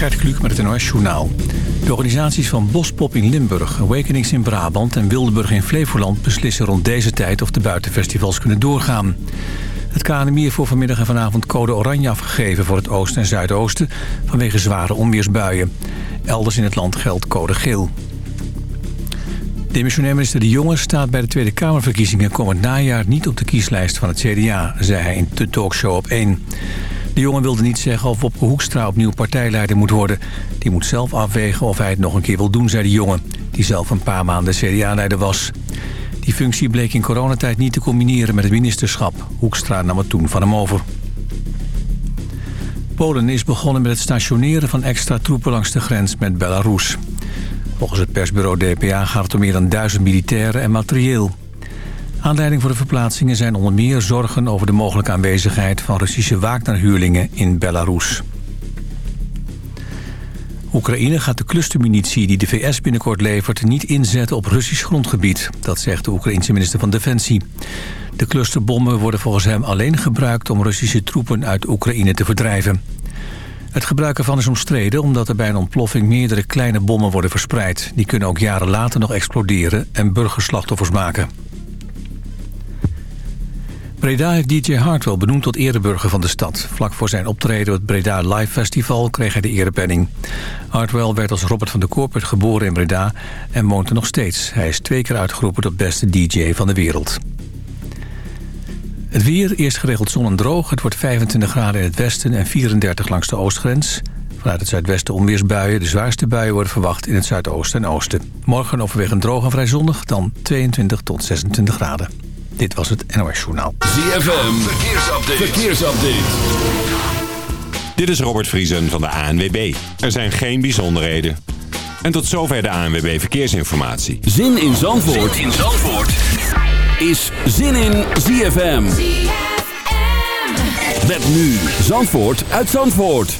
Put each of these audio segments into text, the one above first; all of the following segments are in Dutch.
Gert met het NOS Journaal. De organisaties van Bospop in Limburg, Awakenings in Brabant en Wildeburg in Flevoland... beslissen rond deze tijd of de buitenfestivals kunnen doorgaan. Het KNMI heeft voor vanmiddag en vanavond code oranje afgegeven... voor het oosten en zuidoosten vanwege zware onweersbuien. Elders in het land geldt code geel. Demissionair minister De Jonge staat bij de Tweede Kamerverkiezingen... komend najaar niet op de kieslijst van het CDA, zei hij in de talkshow op 1. De jongen wilde niet zeggen of Wopke Hoekstra opnieuw partijleider moet worden. Die moet zelf afwegen of hij het nog een keer wil doen, zei de jongen... die zelf een paar maanden CDA-leider was. Die functie bleek in coronatijd niet te combineren met het ministerschap. Hoekstra nam het toen van hem over. Polen is begonnen met het stationeren van extra troepen langs de grens met Belarus. Volgens het persbureau DPA gaat het om meer dan duizend militairen en materieel. Aanleiding voor de verplaatsingen zijn onder meer zorgen over de mogelijke aanwezigheid van Russische Wagner-huurlingen in Belarus. Oekraïne gaat de clustermunitie die de VS binnenkort levert niet inzetten op Russisch grondgebied. Dat zegt de Oekraïense minister van Defensie. De clusterbommen worden volgens hem alleen gebruikt om Russische troepen uit Oekraïne te verdrijven. Het gebruik ervan is omstreden omdat er bij een ontploffing meerdere kleine bommen worden verspreid. Die kunnen ook jaren later nog exploderen en burgerslachtoffers maken. Breda heeft DJ Hartwell benoemd tot ereburger van de stad. Vlak voor zijn optreden op het Breda Live Festival kreeg hij de erepenning. Hartwell werd als Robert van de Corpert geboren in Breda en woont er nog steeds. Hij is twee keer uitgeroepen tot beste DJ van de wereld. Het weer, eerst geregeld zon en droog. Het wordt 25 graden in het westen en 34 langs de oostgrens. Vanuit het zuidwesten onweersbuien. De zwaarste buien worden verwacht in het zuidoosten en oosten. Morgen overwegend droog en vrij zonnig, dan 22 tot 26 graden. Dit was het NOS Journaal. ZFM, verkeersupdate. verkeersupdate. Dit is Robert Vriesen van de ANWB. Er zijn geen bijzonderheden. En tot zover de ANWB Verkeersinformatie. Zin in Zandvoort, zin in Zandvoort. is Zin in ZFM. ZFM. Met nu Zandvoort uit Zandvoort.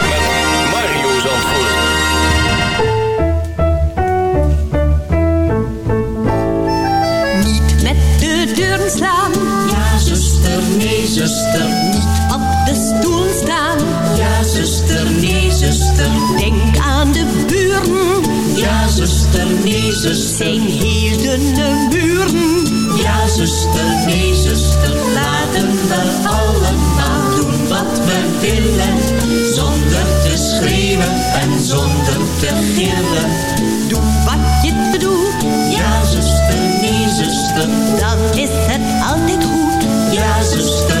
zuster. Niet op de stoel staan. Ja, zuster, nee, zuster. Denk aan de buren. Ja, zuster, nee, zuster. Zijn hielden buren. Ja, zuster, nee, zuster. Laten we allemaal doen wat we willen. Zonder te schreeuwen en zonder te gillen. Doe wat je te doen. Ja, zuster, nee, zuster. Dan is het altijd goed. Ja, zuster,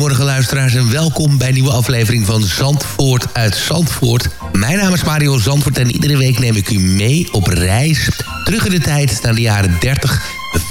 Een hele goede morgen luisteraars en welkom bij een nieuwe aflevering van Zandvoort uit Zandvoort. Mijn naam is Mario Zandvoort en iedere week neem ik u mee op reis. Terug in de tijd naar de jaren 30,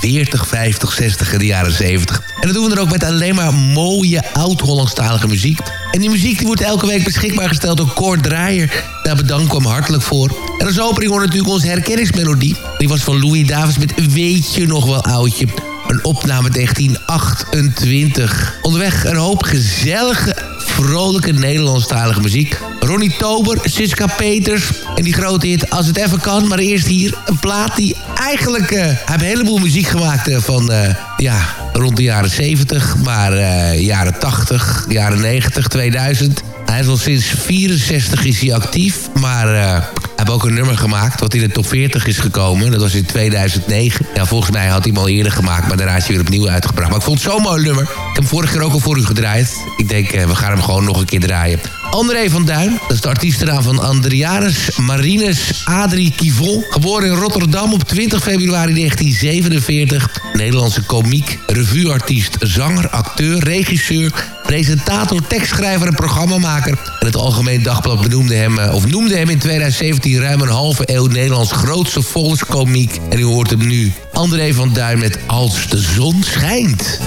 40, 50, 60 en de jaren 70. En dat doen we dan ook met alleen maar mooie oud-Hollandstalige muziek. En die muziek die wordt elke week beschikbaar gesteld door Kort Draaier. Daar bedank ik hem hartelijk voor. En als opening hoort natuurlijk onze herkenningsmelodie. Die was van Louis Davis met Weet je nog wel oudje. Een opname 1928. Onderweg een hoop gezellige, vrolijke Nederlandstalige muziek. Ronnie Tober, Siska Peters en die grote hit Als het even kan. Maar eerst hier een plaat die eigenlijk... eh, hij heeft een heleboel muziek gemaakt eh, van... eh, ja, rond de jaren 70, maar jaren 80, jaren 90, 2000. Hij is al sinds 64 is hij actief, maar... heeft ook een nummer gemaakt wat in de top 40 is gekomen. Dat was in 2009. Ja, volgens mij had hij hem al eerder gemaakt, maar daarna is hij weer opnieuw uitgebracht. Maar ik vond het zo'n mooi nummer. Ik heb hem vorige keer ook al voor u gedraaid. Ik denk, eh, we gaan hem gewoon nog een keer draaien. André van Duin, dat is de artiestenaam van Andrianus Marinus Adrie Kivon. Geboren in Rotterdam op 20 februari 1947. Nederlandse komiek, revueartiest, zanger, acteur, regisseur presentator, tekstschrijver en programmamaker. En het Algemeen Dagblad benoemde hem, eh, of noemde hem in 2017 ruim een halve eeuw Nederlands grootste volkskomiek. En u hoort hem nu, André van Duin met Als de zon schijnt.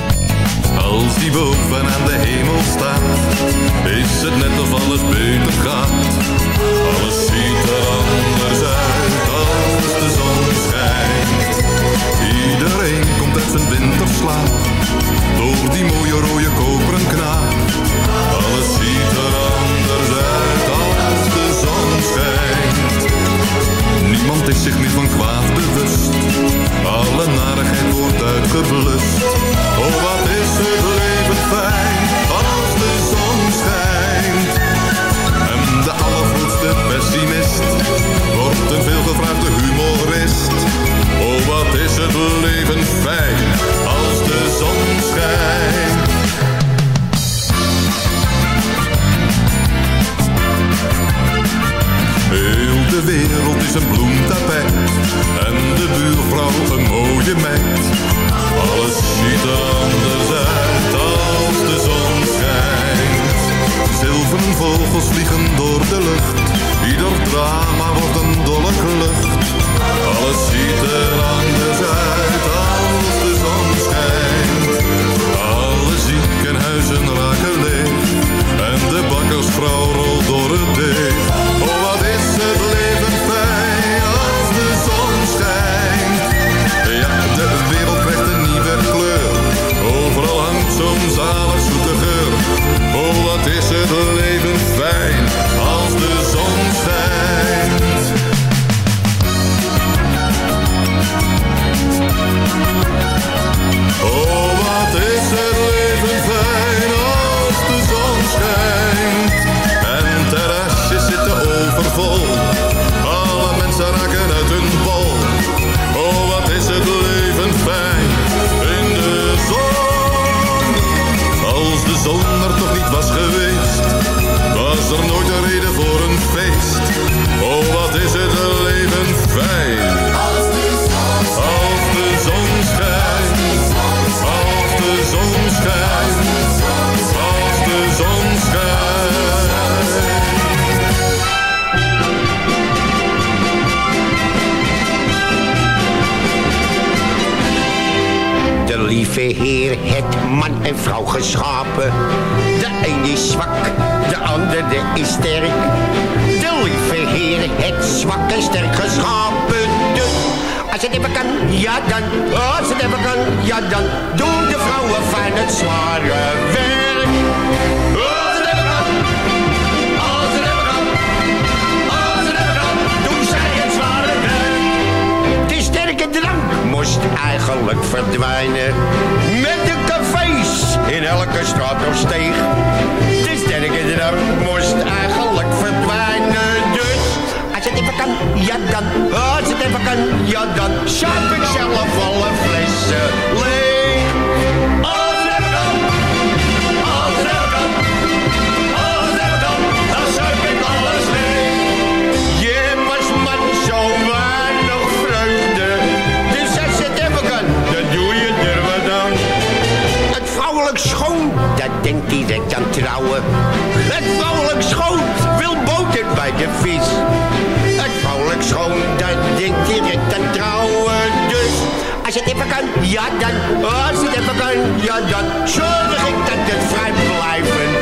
Als die boven aan de hemel staat, is het net lieve heer het man en vrouw geschapen. De een is zwak, de ander is sterk. De lieve heer het zwak en sterk geschapen. Dus als het even kan, ja dan. Als het even kan, ja dan. Doen de vrouwen van het zware werk. moest eigenlijk verdwijnen. Met de cafés in elke straat of steeg. Dus de sterke drank moest eigenlijk verdwijnen. Dus als het even kan, ja dan. Als het even kan, ja dan. Schaap ik zelf alle flessen eh, leeg. denkt direct trouwen. Het vrouwelijk schoon wil boter bij de vis. Het vrouwelijk schoon, dat denkt direct aan trouwen. Dus als je het even kan, ja dan. Als je het even kan, ja dan. Zorg ik dat het vrij blijven.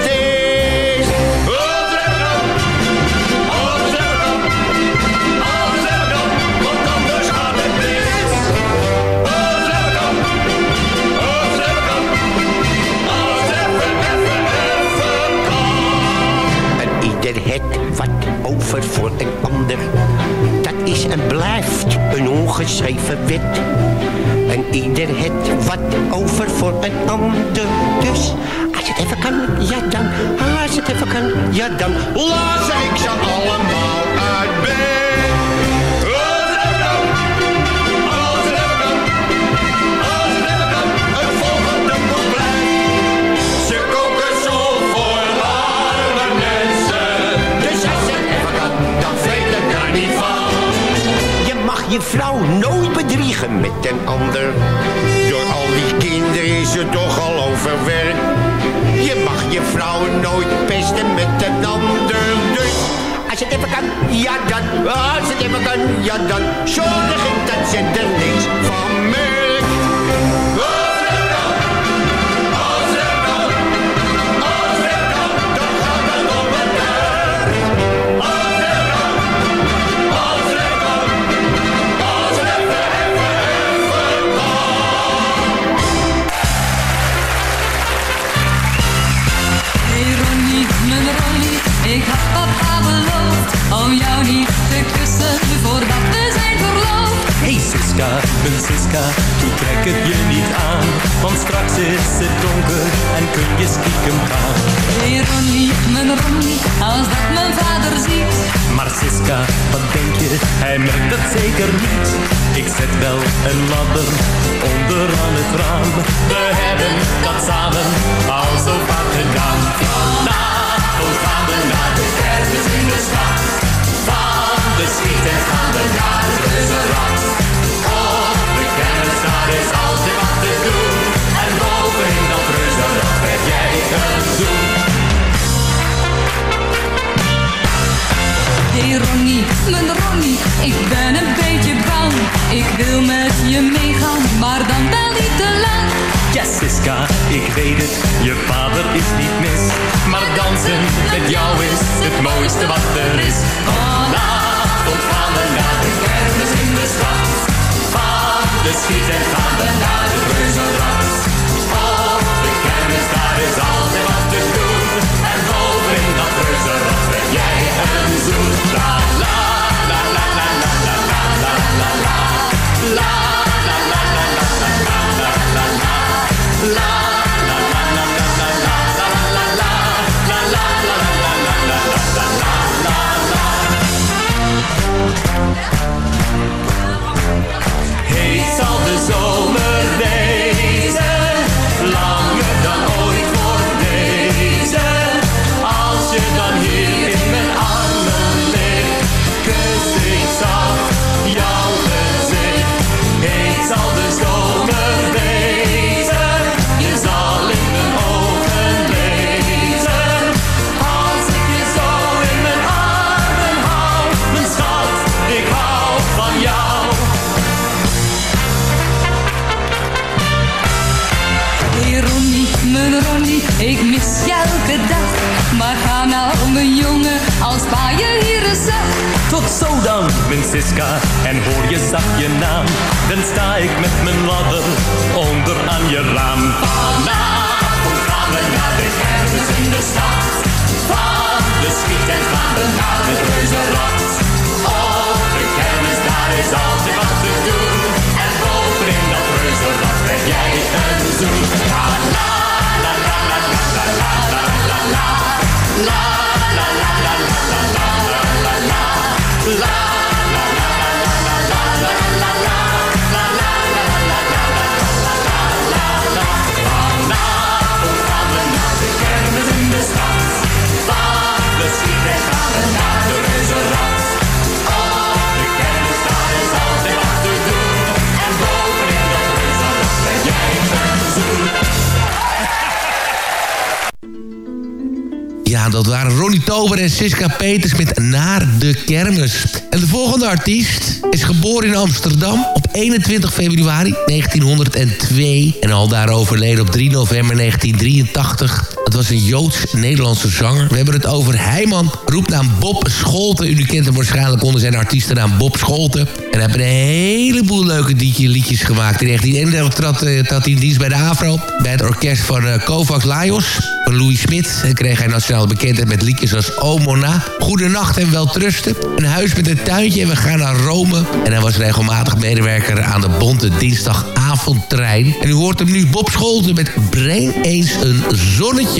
ongeschreven wet. En ieder het wat over voor een ander. Dus als het even kan, ja dan. Als het even kan, ja dan. Laat Jessica, ik weet het, je vader is niet mis. Maar dansen met jou is het mooiste wat er is. Vanavond gaan we naar de kermis in de stad. Vader schiet en gaan we naar de reuzenrad. Op de kermis, daar is altijd wat te doen. En boven in dat reuzenrad ben jij een zoet elke dag. Maar ga nou, mijn jongen, als pa je hier eens zag. Tot zo dan, mijn Siska, en hoor je zacht je naam. Dan sta ik met mijn ladder onder aan je raam. Vanavond gaan we naar de kermis in de stad. Van de schiet en van de naar het reuzenrad. Op de kermis, daar is altijd wat te doen. En bovenin dat reuzenrad krijg jij een zoen. La love. Tober en Siska Peters met Naar de Kermis. En de volgende artiest is geboren in Amsterdam op 21 februari 1902... en al daar overleden op 3 november 1983. Het was een Joods-Nederlandse zanger. We hebben het over Heiman, roepnaam Bob Scholten. U kent hem waarschijnlijk onder zijn artiestennaam Bob Scholten. En hij heeft een heleboel leuke liedje- liedjes gemaakt. In 1931 trad, hij in dienst bij de AVRO... bij het orkest van eh, Kovacs Lajos van Louis Smit. En kreeg hij nationale bekendheid met liedjes als O Mona, Goedenacht en Weltrusten. Een huis met een tuintje en we gaan naar Rome. En hij was regelmatig medewerker aan de Bonte Dinsdagavondtrein. En u hoort hem nu Bob Scholten met Breng eens een zonnetje.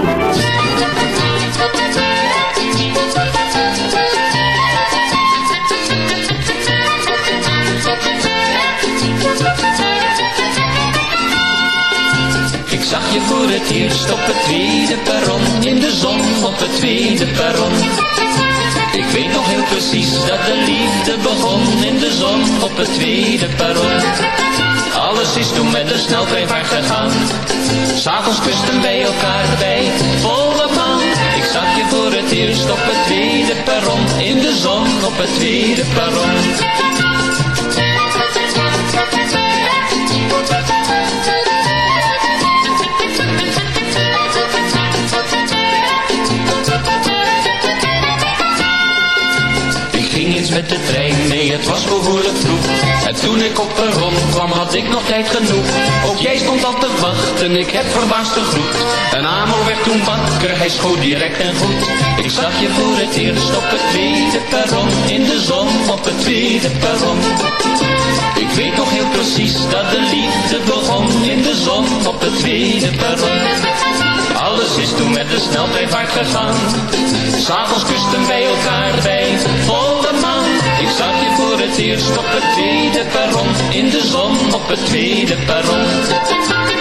Zag je voor het eerst op het tweede perron, in de zon op het tweede perron. Ik weet nog heel precies dat de liefde begon, in de zon op het tweede perron. Alles is toen met een sneltreinvaart gegaan. S'avonds kusten wij elkaar bij volle maan. Ik zag je voor het eerst op zon op het tweede perron. Met de trein, nee het was behoorlijk vroeg. En toen ik op perron kwam had ik nog tijd genoeg. Ook jij stond al te wachten, ik heb verbaasd gegroet Een amel werd toen wakker, hij schoot direct en goed Ik zag je voor het eerst op het tweede perron In de zon op het tweede perron. Ik weet nog heel precies dat de liefde begon In de zon op het tweede perron. Alles is toen met de sneltreinvaart gegaan. S'avonds kusten wij elkaar bij. Volle maan. Ik zag je voor het eerst op het tweede perron. In de zon op het tweede perron.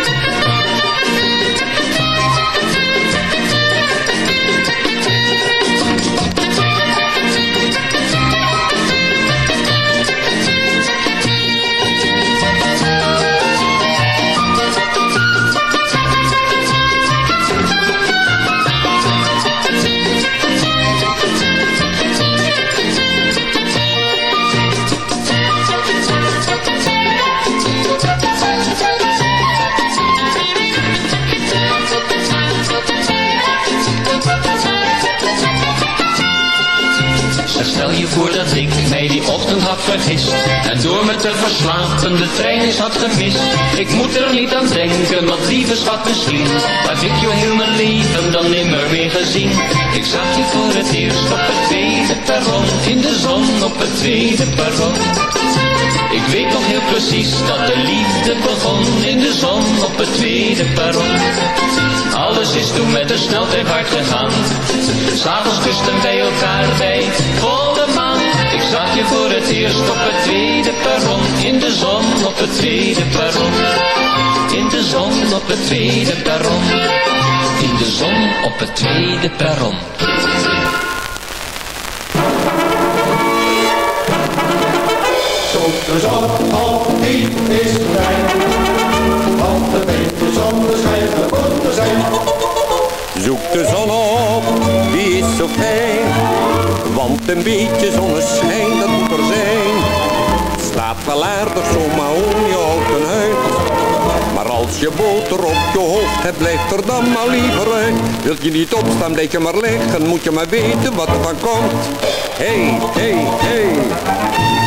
En door me te verslapen de trein is had gemist Ik moet er niet aan denken, want lieve schat misschien Heb ik je heel mijn leven dan nimmer meer gezien Ik zag je voor het eerst op het tweede perron In de zon op het tweede perron ik weet nog heel precies dat de liefde begon in de zon op het tweede perron. Alles is toen met de snelheid hard gegaan. S'avonds kusten wij elkaar bij. Ik zag je voor het eerst op het tweede perron. In de zon op het tweede perron. In de zon op het tweede perron. In de zon op het tweede perron. Zoek de zon op, die is fijn. Want de beetje zonneschijn moet er zijn. Zoek de zon op, die is zo fijn. Want een beetje zonneschijn, dat moet er zijn. Staat wel aardig zo, maar om je houten huid. Maar als je boter op je hoofd hebt, blijft er dan maar liever uit. Wilt je niet opstaan, blijf je maar liggen, moet je maar weten wat er van komt. Hey, hey, hey.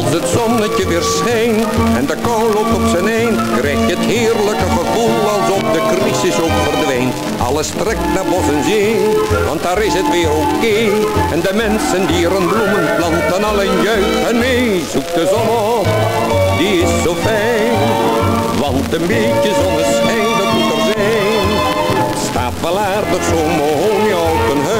Als het zonnetje weer schijnt en de kou loopt op zijn eind, krijg je het heerlijke gevoel alsof de crisis ook verdwijnt. Alles trekt naar bos en zee, want daar is het weer oké. En de mensen die een bloemen planten, allen juichen mee. Zoek de zon op, die is zo fijn, want een beetje zonneschijn, dat moet er zijn. Staat wel aardig zo'n mahoniehouten huid. Maar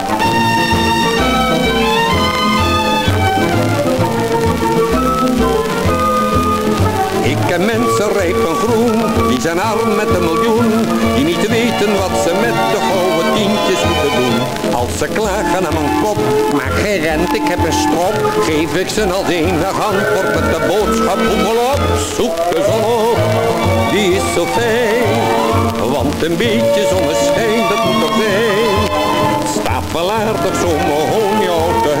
Mensen rijp en groen, die zijn arm met een miljoen, die niet weten wat ze met de gouden tientjes moeten doen. Als ze klagen aan mijn kop, maak geen rent, ik heb een strop, geef ik ze als enig antwoord met de boodschap, hoepel op, zoek de zon op, die is zo fijn, want een beetje zonneschijn, dat moet er zijn. Staat wel aardig zo'n huid,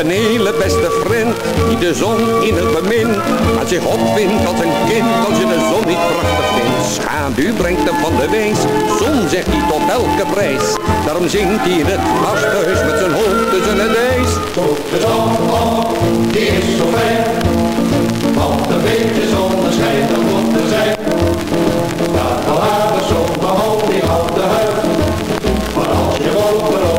Een hele beste vriend, die de zon in het bemint. Maar zich opwindt als een kind, als je de zon niet prachtig vindt. Schaduw brengt hem van de wees, zon zegt hij tot elke prijs. Daarom zingt hij in het gasthuis met zijn hoofd tussen het ijs. Zoek de zon op, die is zo fijn. Want een beetje zonneschijn, dat moet er zijn. Wel aardig zo'n mahoniehouten huid. Maar als je boter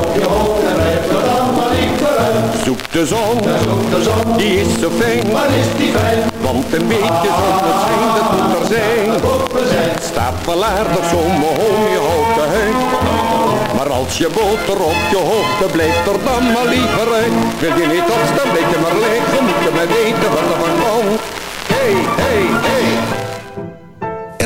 Zoek de zon, Zoek de zon, die is zo fijn. maar is die fijn? Want een beetje zonneschijn, dat moet er zijn. Dat moet er zijn. Staat wel aardig mijn je houdt de huid. Maar als je boter op je hoofd, blijft er dan maar liever uit. Wil je niet opstaan, weet je maar liggen, moet je maar weten wat er van komt. Hey, hey, hey.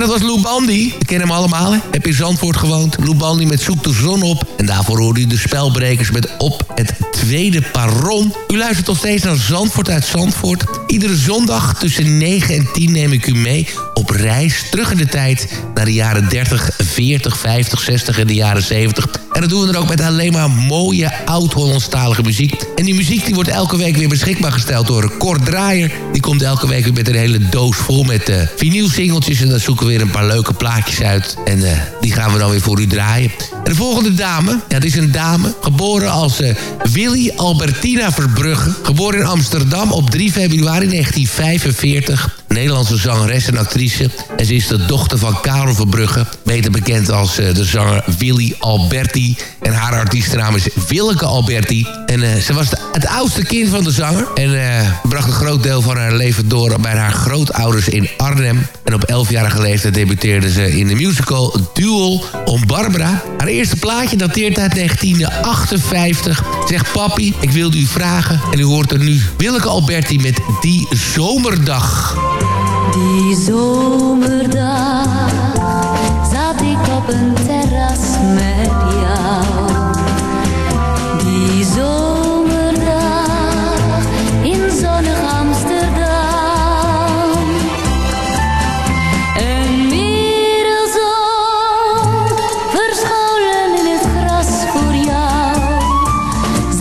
Dat was Lou Bandy. We kennen hem allemaal? Heb in Zandvoort gewoond. Lou Bandy met Zoek de Zon op. En daarvoor hoorde u de spelbrekers met Op het Tweede Perron. U luistert nog steeds naar Zandvoort uit Zandvoort. Iedere zondag tussen 9 en 10 neem ik u mee op reis terug in de tijd... naar de jaren 30, 40, 50, 60 en de jaren 70. En dat doen we er ook met alleen maar mooie oud-Hollandstalige muziek. En die muziek die wordt elke week weer beschikbaar gesteld door Kort Draaier. Die komt elke week weer met een hele doos vol met uh, vinylsingeltjes. En dan zoeken we weer een paar leuke plaatjes uit. En uh, die gaan we dan weer voor u draaien. En de volgende dame, het is een dame, geboren als uh, Willy Albertina Verbrugge. Geboren in Amsterdam op 3 februari 1945. Nederlandse zangeres en actrice. En ze is de dochter van Karel Verbrugge. Beter bekend als uh, de zanger Willy Alberti. En haar artiestennaam is Willeke Alberti. En uh, ze was het oudste kind van de zanger. En uh, bracht een groot deel van haar leven door bij haar grootouders in Arnhem. En op 11-jarige leeftijd debuteerde ze in de musical Duel om Barbara. Haar eerste plaatje dateert uit 1958. Zegt papi, ik wilde u vragen. En u hoort er nu Willeke Alberti met Die Zomerdag. Die zomerdag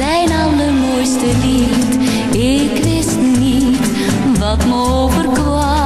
Zijn allermooiste lied, ik wist niet wat me overkwam.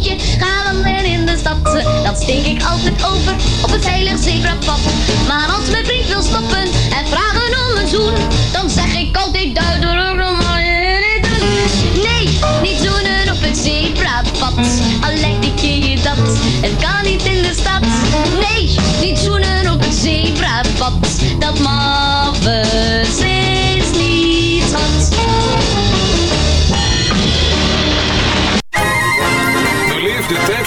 rondje alleen in de stad. dat steek ik altijd over op het heilig zebrapad. Maar als mijn vriend wil stoppen en vragen om een zoen, dan zeg ik altijd duidelijk om doen. Nee, niet zoenen op het zebrapad. Al lijkt ik je dat, het kan niet in de stad. Nee, niet zoenen op het zebrapad. Dat mag we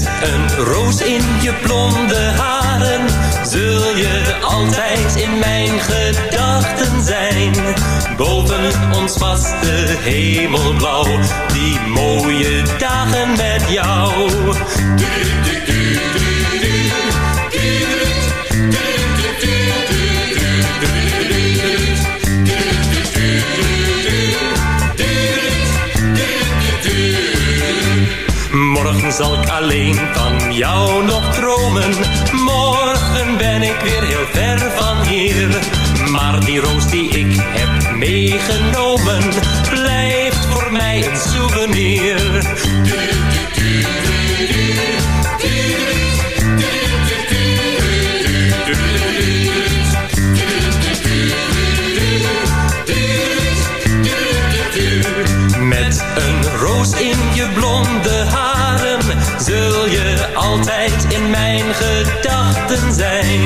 Een roos in je blonde haren zul je altijd in mijn gedachten zijn. Boven ons was de hemelblauw, die mooie dagen met jou. Zal ik alleen van jou nog dromen. Morgen ben ik weer heel ver van hier. Maar die roos die ik heb meegenomen, blijft voor mij een souvenir. Met een roos in je blonde haren zul je altijd in mijn gedachten zijn.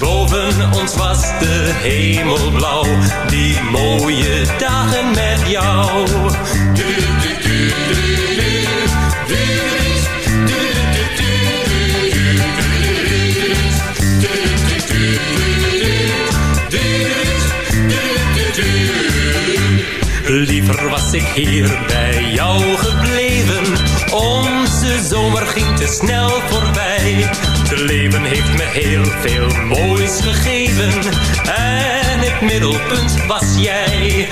Boven ons was de hemelblauw, die mooie dagen met jou. Liever was ik hier bij jou gebleven. Onze zomer ging te snel voorbij. Het leven heeft me heel veel moois gegeven. En het middelpunt was jij.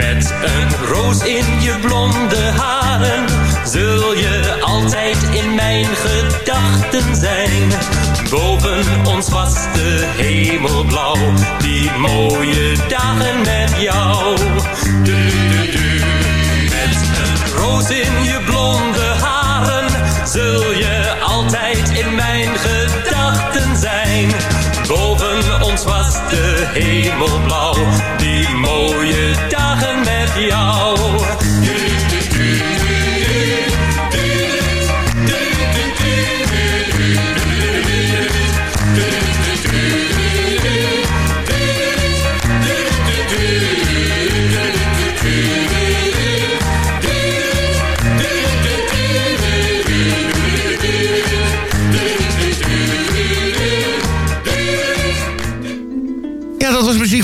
Met een roos in je blonde haren zul je altijd in mijn gedachten zijn. Boven ons was de hemelblauw, die mooie dagen met jou. Met een roos in je blonde haren zul je altijd in mijn gedachten. Ons was de hemelblauw, die mooie dagen met jou.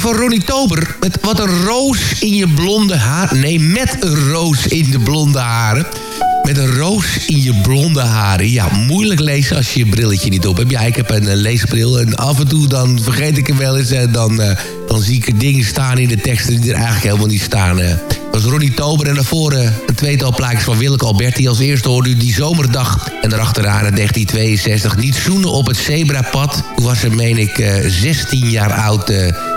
Van Ronnie Tober. Met wat een roos in je blonde haar. Nee, met een roos in de blonde haren. Met een roos in je blonde haren. Ja, moeilijk lezen als je je brilletje niet op hebt. Ja, ik heb een eh, leesbril en af en toe dan vergeet ik hem wel eens. En dan, eh, dan zie ik dingen staan in de teksten die er eigenlijk helemaal niet staan. eh. Dat was Ronnie Tober en daarvoor eh, een tweetal plaatjes van Willeke Alberti. Als eerste hoorde u die zomerdag. En daarachteraan in 1962 niet zoenen op het zebrapad. Toen was ze, meen ik, eh, 16 jaar oud.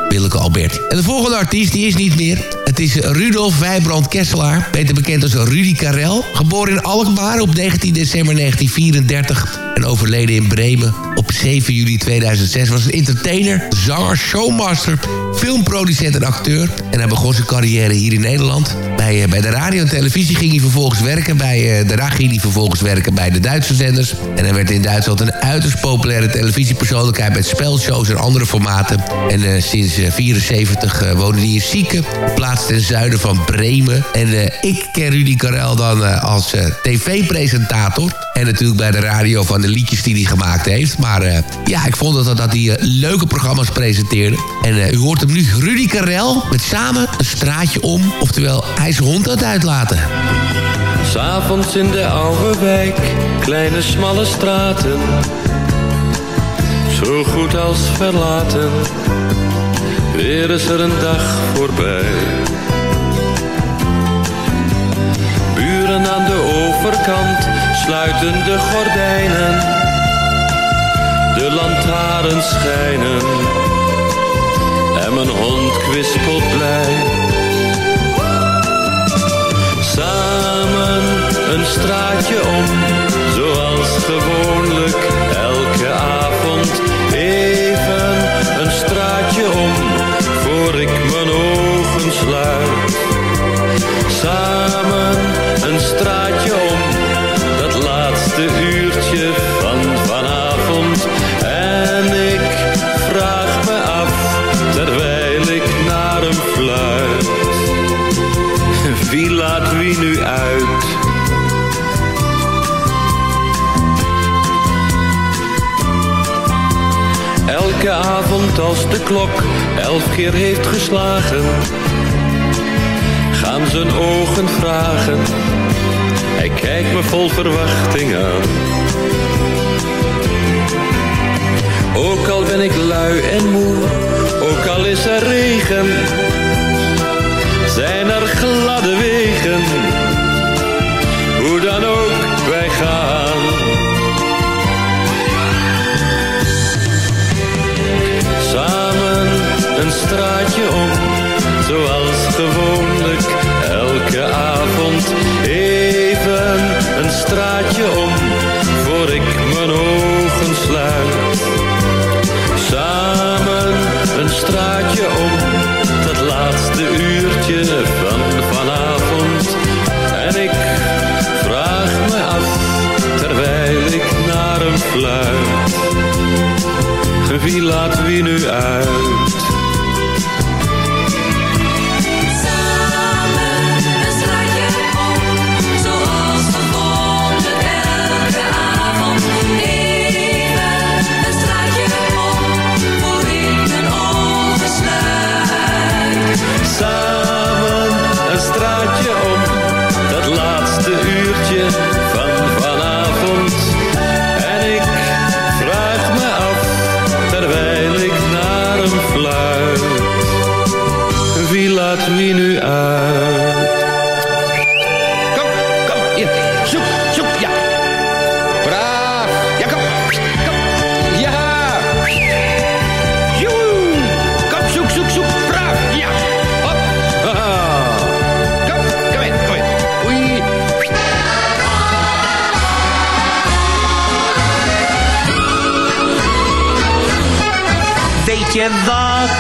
Eh, Willeke Alberti. En de volgende artiest die is niet meer. Het is Rudolf Wijbrand Kesselaar, beter bekend als Rudy Karel. Geboren in Alkmaar op 19 december 1934 en overleden in Bremen op 7 juli 2006. Was een entertainer, zanger, showmaster, filmproducent en acteur. En hij begon zijn carrière hier in Nederland. Bij, eh, bij de radio en televisie ging hij vervolgens werken. Bij, uh, daarna ging hij vervolgens werken bij de Duitse zenders. En hij werd in Duitsland een uiterst populaire televisiepersoonlijkheid... met spelshows en andere formaten. En uh, sinds 1974 woonde hij in Sieken, plaats ten zuiden van Bremen. En ik ken Rudy Karel dan als tv-presentator. En natuurlijk bij de radio van de liedjes die hij gemaakt heeft. Maar ja, ik vond dat, dat hij leuke programma's presenteerde. En u hoort hem nu, Rudy Karel, met samen een straatje om. Oftewel, hij zijn hond aan het uitlaten. S'avonds in de oude wijk, kleine smalle straten. Zo goed als verlaten, weer is er een dag voorbij. Buren aan de overkant sluiten de gordijnen. De lantaarns schijnen en mijn hond kwispelt blij. Samen een straatje om,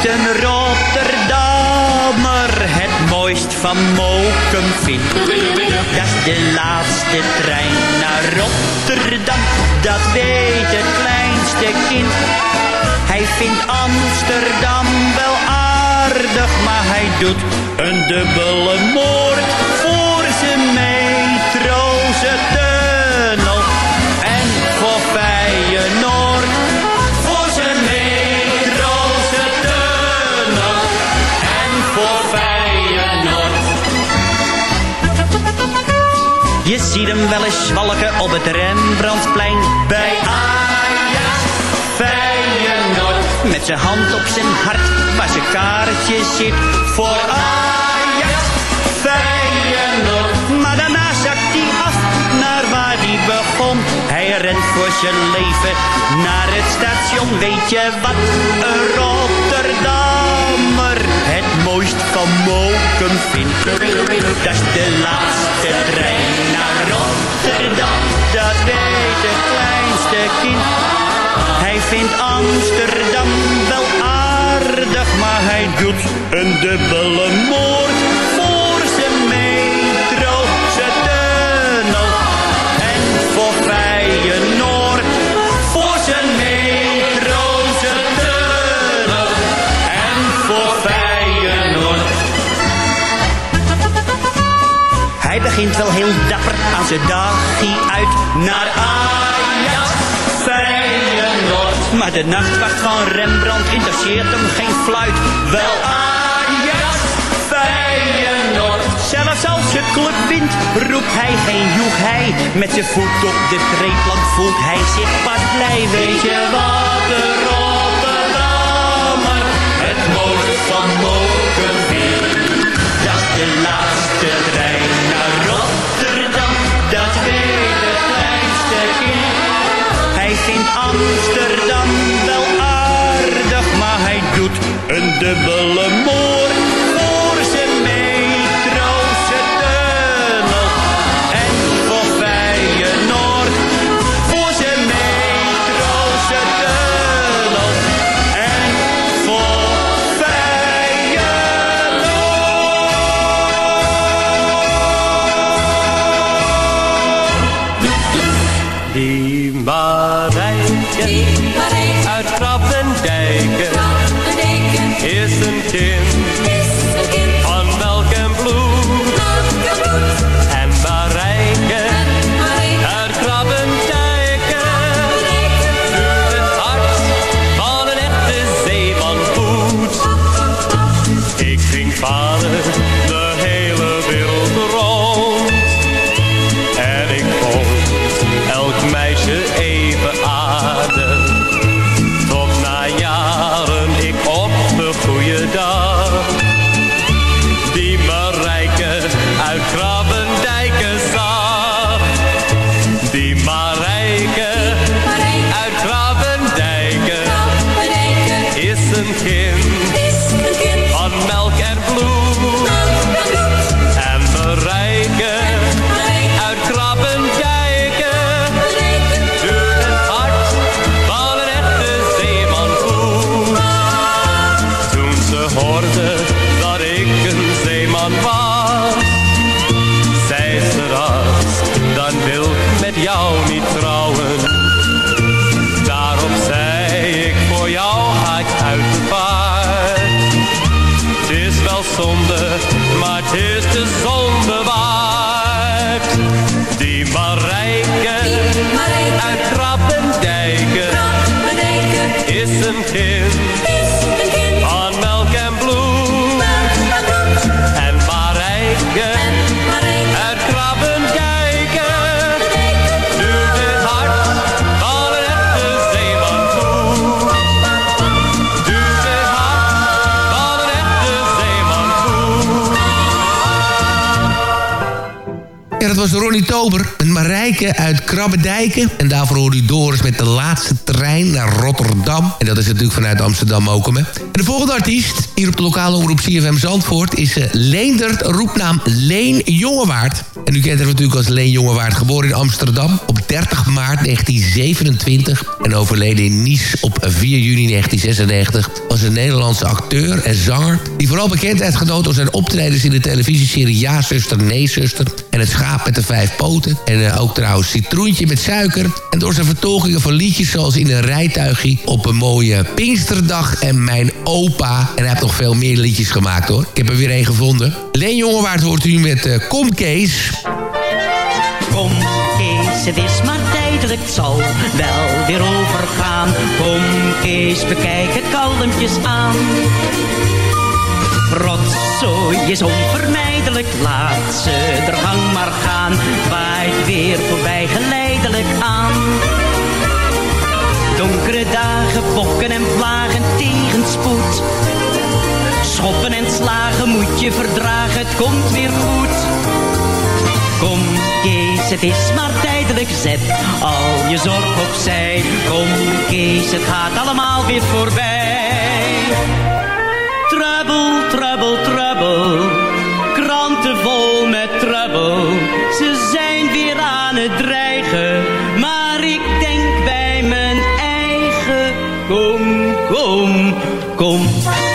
een Rotterdammer het mooist van vindt? Dat is de laatste trein naar Rotterdam, dat weet het kleinste kind. Hij vindt Amsterdam wel aardig, maar hij doet een dubbele moord Je ziet hem wel eens zwalken op het Rembrandtplein bij Ajax Feyenoord. Met zijn hand op zijn hart waar zijn kaartje zit voor Ajax Feyenoord. Maar daarna zakt hij af naar waar hij begon. Hij rent voor zijn leven naar het station. Weet je wat, het mooist van Moken vindt? Dat is de laatste trein naar Rotterdam. Dat weet het kleinste kind. Hij vindt Amsterdam wel aardig, maar hij doet een dubbele moord aan zijn dagje uit naar Ajax. Feyenoord. Maar de nachtwacht van Rembrandt interesseert hem geen fluit. Wel Ajax, Feyenoord. Zelfs als de club wint, roept hij geen joeg hij. Met zijn voet op de treeplank voelt hij zich pas blij. Weet je wat de Rotterdammer het mooist van mogen vindt? Dat de laatste Amsterdam wel aardig, maar hij doet een dubbele moord Ik was Ronnie Tober. Een Marijke uit Krabbedijken. En daarvoor hoorde u Doris met de laatste trein naar Rotterdam. En dat is natuurlijk vanuit Amsterdam ook. Hè. En de volgende artiest hier op de lokale omroep CFM Zandvoort... is uh, Leendert, roepnaam Leen Jongewaard. En u kent hem natuurlijk als Leen Jongewaard. Geboren in Amsterdam op 30 maart 1927. En overleden in Nice op 4 juni 1996. Was een Nederlandse acteur en zanger... die vooral bekendheid genoot door zijn optredens in de televisieserie Ja, zuster, nee, zuster... en Het schaap met de vijf poten. En uh, ook trouwens Citroentje met suiker. En door zijn vertolkingen van liedjes zoals in een rijtuigje... op een mooie Pinksterdag en Mijn Opa. En hij heeft nog veel meer liedjes gemaakt hoor. Ik heb er weer één gevonden. Leen Jongewaard wordt u met uh, Kom Kees. Kom Kees, het is maar tijdelijk, het zal wel weer overgaan. Kom Kees, bekijk het kalmpjes aan. Rotzooi is onvermijdelijk, laat ze er gang maar gaan. Waait weer voorbij geleidelijk aan. Donkere dagen, bokken en vlagen, tegenspoed. Schoppen en slagen moet je verdragen, het komt weer goed. Kom Kees, het is maar tijdelijk, zet al je zorg opzij. Kom Kees, het gaat allemaal weer voorbij. Trouble, trouble, trouble. Kranten vol met trouble. Ze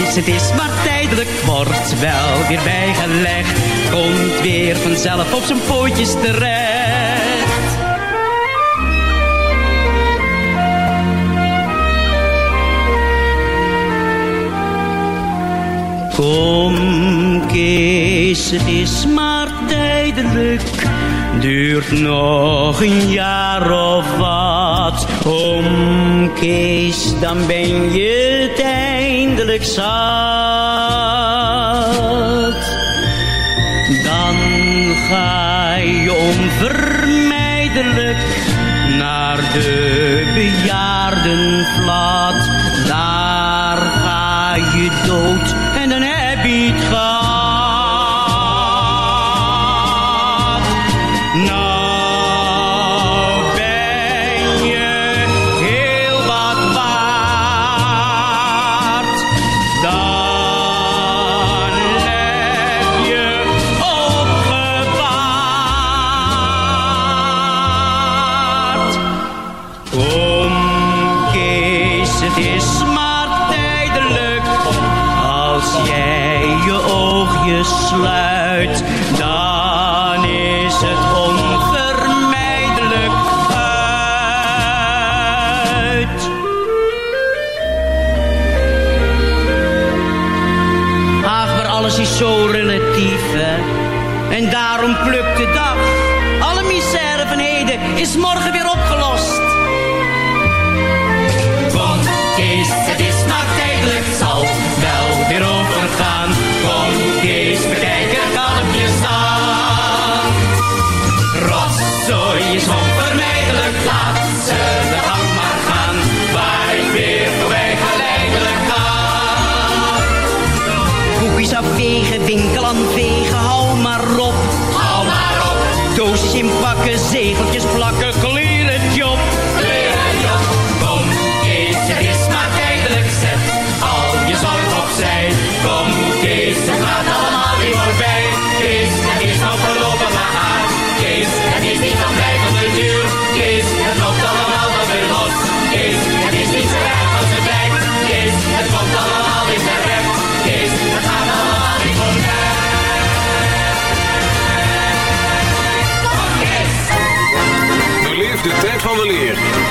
Het is maar tijdelijk, wordt wel weer bijgelegd. Komt weer vanzelf op zijn pootjes terecht. Kom Kees, het is maar tijdelijk. Duurt nog een jaar of wat. Kom Kees, dan ben je het eindelijk zat. Dan ga je onvermijdelijk naar de bejaardenvlat. Daar ga je dood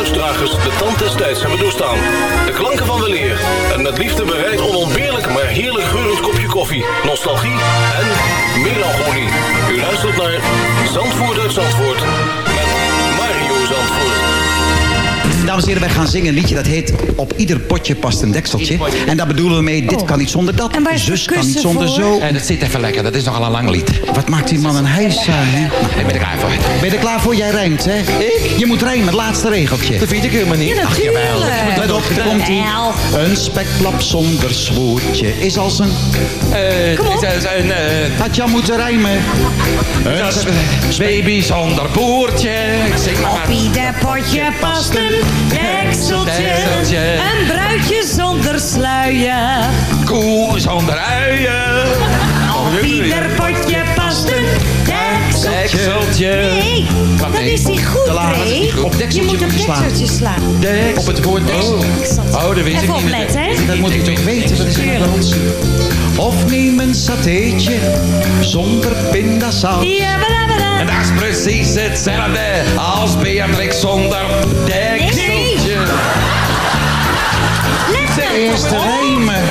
geluidsdragers de tand des tijds hebben doorstaan. De klanken van weleer en met liefde bereid onontbeerlijk maar heerlijk geurend kopje koffie, nostalgie en melancholie. U luistert naar Zandvoort uit Zandvoort met Mario Zandvoort. Dames en heren, wij gaan zingen een liedje dat heet Op ieder potje past een dekseltje. En daar bedoelen we mee, dit kan niet zonder dat. En waar is zus kan niet zonder voor? zo. En dat zit even lekker, dat is nogal een lang lied. Wat maakt die man een hijsa, hè? Nou, ik ben er klaar voor. Ben je er klaar voor? Jij rijmt, hè? Ik? Je moet rijmen, het laatste regeltje. Dat vind ik helemaal niet. Ja, Ach, jawel. Let op, daar komt ie. Een spekplap zonder zwoertje is als een... Kom op. een... Had je al moeten rijmen. Een is- baby zonder boertje. Ik zeg maar. Op ieder potje past een Dekseltje, een bruidje zonder sluier. Koe zonder uien. Op ieder potje past een dekseltje. Nee, Wat dat nee? is niet goed, goed. Op Je dekseltje moet op moet je slaan. dekseltje slaan. Deks. Op het woord dekseltje. Oh, dat weet Even ik niet. hè? Dat moet ik toch weten. Dat is Nederlands. Of neem een satéetje zonder pindasaus. Ja, bada, En dat is precies hetzelfde als Beatrix zonder dekseltje. Let De eerste rijmen.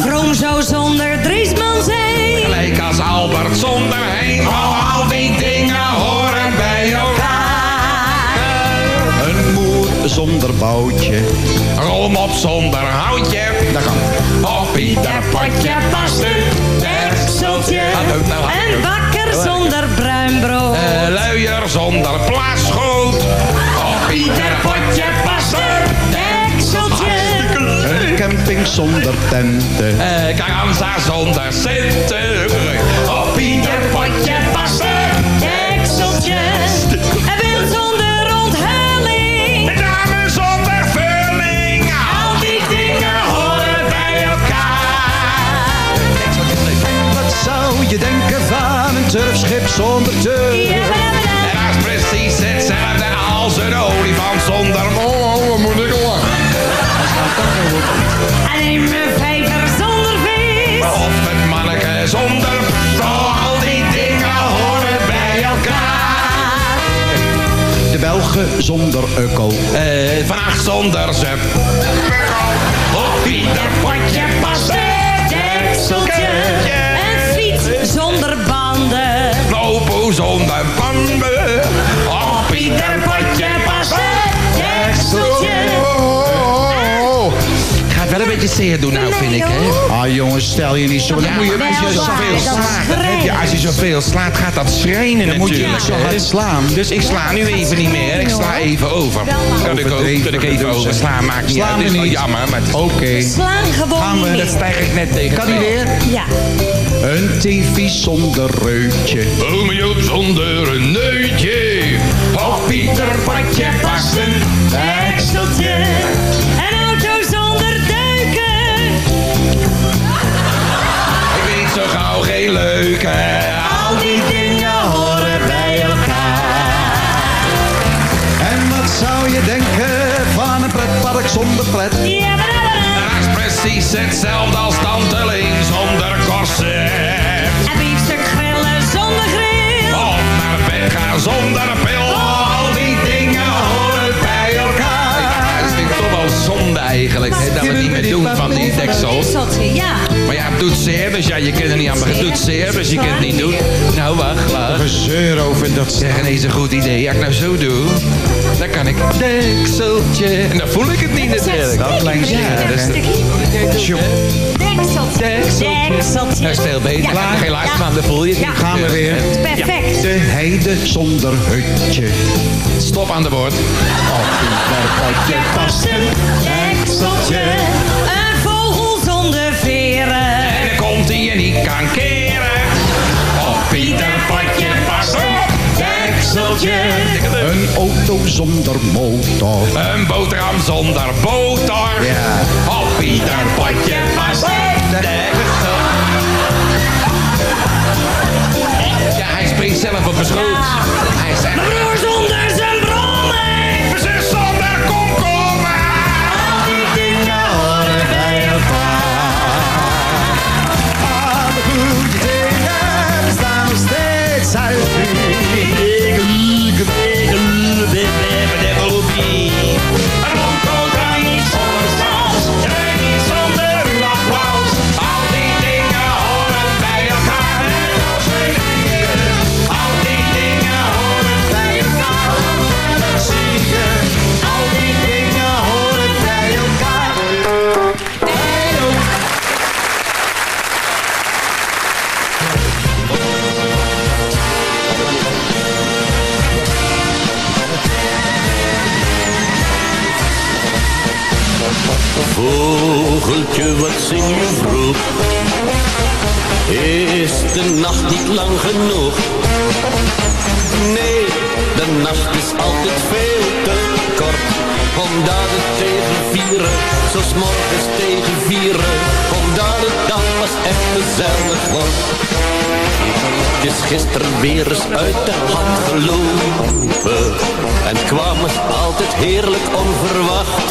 Vroom zou zonder Driesman zijn. Gelijk als Albert zonder heen. Zonder boutje. Rom op zonder houtje. Dat kan. Op ieder potje past een. Een bakker zonder bruin brood. Eh, luier zonder plasgoed. Op ieder potje past een dekseltje. Een camping zonder tenten. Eh, Carranza zonder centen. Op ieder potje past een dekseltje. En Wil zonder een turfschip zonder turf? En dat is precies hetzelfde als een olifant zonder... Oh, oh, wat moet ik lachen? Alleen mijn vijver zonder vis. Of het manneke zonder... Al die dingen horen bij elkaar. De Belgen zonder ukkel. Eh, vannacht zonder zup. Op ieder potje past een dekseltje. Zonder banden. Op ieder potje wel een beetje zeer doen nou, vind ik, hè? Ah jongens, stel je niet zo. Dan moet je als je zoveel slaat, je, als je zoveel slaat, gaat dat schrijnen Dan moet je niet zo hard slaan. Dus ik sla nu even niet meer, ik sla even over. Kan ik ook, Overdreven kan ik even bedoel over ze. slaan, maakt niet uit. Het is wel niet. jammer, maar het- Oké. Slaan gewoon Gaan we- niet dat stijg ik net tegen. Kan die weer? Ja. Een tv zonder reutje. Ome Joop zonder een neutje. Op ieder padje past een dekseltje. Leuke. Al die dingen horen bij elkaar. En wat zou je denken van een pretpark zonder pret? Ja. Dat is precies hetzelfde als Tante Leen zonder corset. Een biefstuk grillen zonder grill. Of naar bed gaan zonder pil. Wel zonde eigenlijk. Hè, dat we het niet meer doen van die deksel. Ja. Maar ja, het doet zeer, dus ja, je kunt er niet aan beginnen. Het doet zeer, dus je kunt het niet doen. Nou, wacht, wacht. Gezeur over dat Zeg ineens een goed idee. Als ik nou zo doe, dan kan ik dekseltje. En dan voel ik het niet natuurlijk. Dat lijkt Ja, dat is. Dekseltje. Is veel beter. Ja. Klaar. Geen van, dan voel je het Ja. Gaan we weer. Perfect. De heide zonder hutje. Stop aan de boord. Op ieder potje past een Dekseltje. Een vogel zonder veren. En dan komt hij je niet kan keren. Een auto zonder motor. Een boterham zonder boter. Ja. Op ieder potje een. Ja, hij springt zelf op mijn schoot. Hij is echt... Broer zonder zijn brommer. Zus zonder komkommer. Al die dingen horen bij elkaar. Vogeltje, wat zing je vroeg? Is de nacht niet lang genoeg? Nee, de nacht is altijd veel te kort om Omdat het tegen vieren, zoals morgens tegen vieren. Omdat het dan pas echt gezellig wordt. Het is gisteren weer eens uit de hand gelopen. En kwam het altijd heerlijk onverwacht.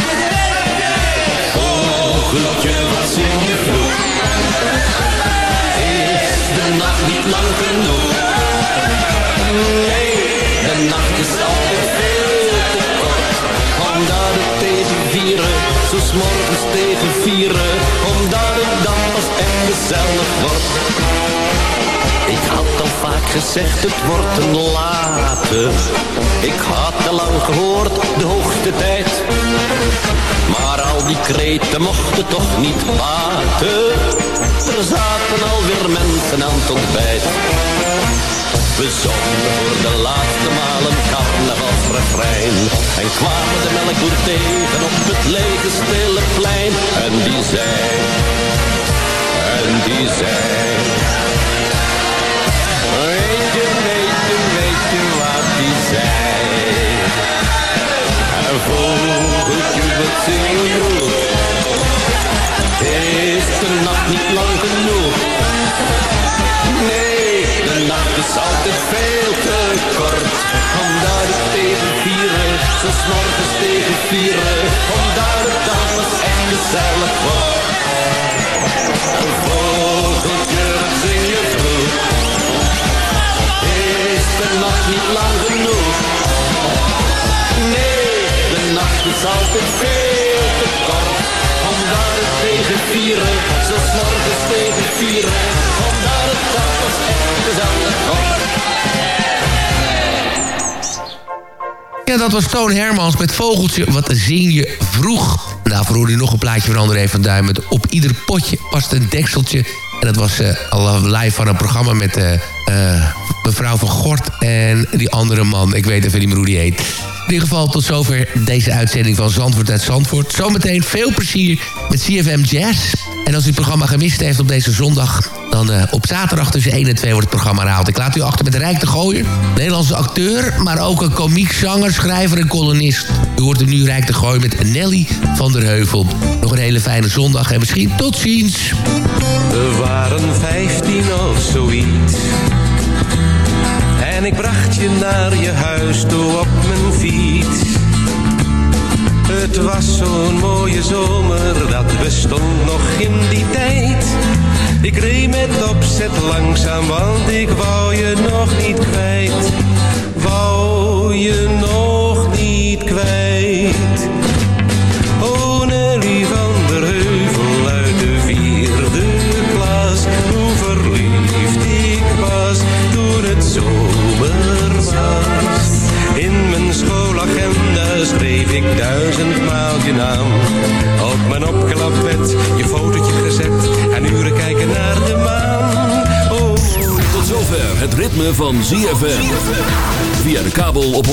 Vogeltje, wat zing je vroeg Is de nacht niet lang genoeg. Nee, de nacht is altijd veel te kort. Omdat het tegen vieren, zo morgens tegen vieren. Omdat het dan pas echt gezellig wordt Ik had al vaak gezegd het wordt een late Ik had te lang gehoord de hoogste tijd. Maar al die kreten mochten toch niet baten. Er zaten alweer mensen aan het ontbijt. We zongen voor de laatste maal een carnavalsrefrein. En kwamen de melkboer tegen op het lege stille plein. En die zei, en die zei En vogeltje, wat zing je Is de nacht niet lang genoeg Nee, de nacht is altijd veel te kort. Omdat het tegen vieren, zo morgens tegen vieren. Omdat het pas echt gezellig wordt. Een vogeltje, dat zing je vroeg. Is de nacht niet lang genoeg? Is altijd veel te kort. Omdat het tegen vieren, zo morgens tegen vieren. Omdat het dan pas echt gezellig. Ja, dat was Toon Hermans met Vogeltje. Wat zing je vroeg? Daarvoor hoorde u nog een plaatje van André van Duin... met op ieder potje past een dekseltje. En dat was eh, al live van een programma met eh, eh, mevrouw van Gort... en die andere man, ik weet even niet meer hoe die heet. In ieder geval tot zover deze uitzending van Zandvoort uit Zandvoort. Zometeen veel plezier met CFM Jazz. En als u het programma gemist heeft op deze zondag... dan eh, op zaterdag tussen 1 en 2 wordt het programma herhaald. Ik laat u achter met Rijk de Gooier. Nederlandse acteur, maar ook een komiek, zanger, schrijver en columnist. U hoort hem nu Rijk de Gooier met Nelly van der Heuvel. Nog een hele fijne zondag en misschien tot ziens. We waren vijftien of zoiets. Ik bracht je naar je huis toe op mijn fiets. Het was zo'n mooie zomer, dat bestond nog in die tijd. Ik reed met opzet langzaam, want ik wou je nog niet kwijt. Wou je nog niet kwijt. Schreef ik duizendmaal je naam. Op mijn opklapbed je fotootje gezet en uren kijken naar de maan. Oh. Tot zover het ritme van ZFM. Via de kabel op 104.5.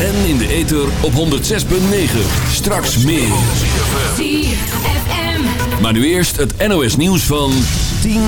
En in de ether op 106.9. Straks meer. Maar nu eerst het NOS nieuws van 10